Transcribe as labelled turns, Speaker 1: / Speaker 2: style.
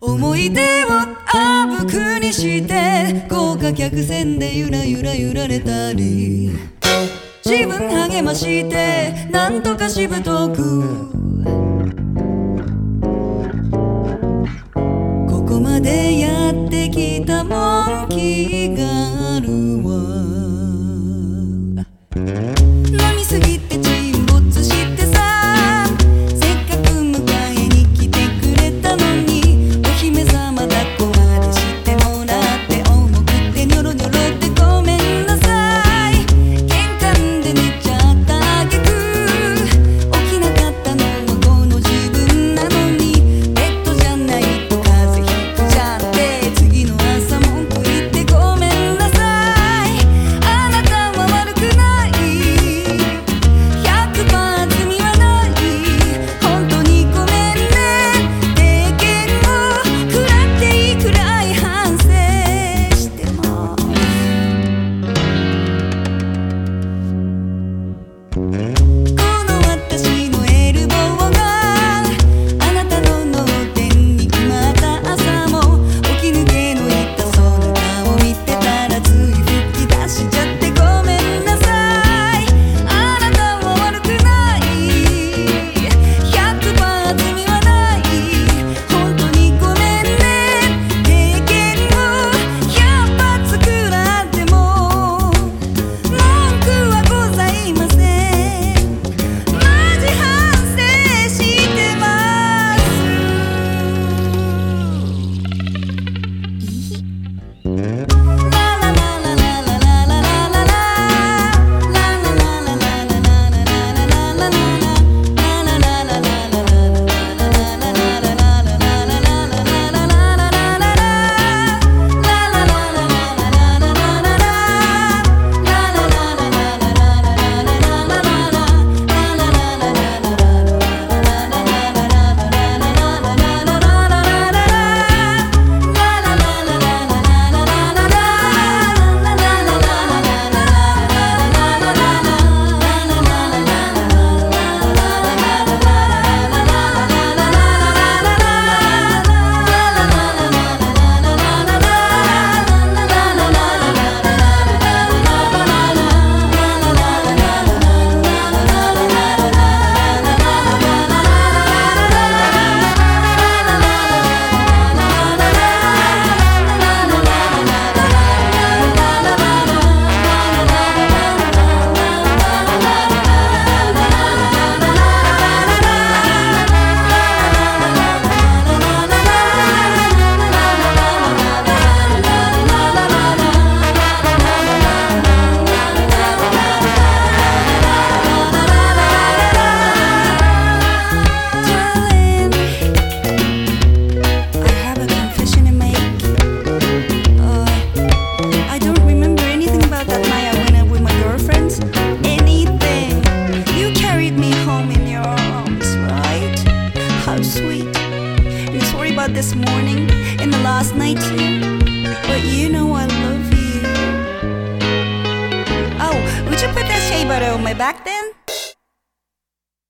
Speaker 1: 思い出をあぶくにして豪華客船でゆらゆら揺られたり自分励ましてなんとかしぶとく。ここまで Mm-hmm. sweet. And sorry about this morning and the last night too, But you know I love you. Oh, would you put that shaver on my back?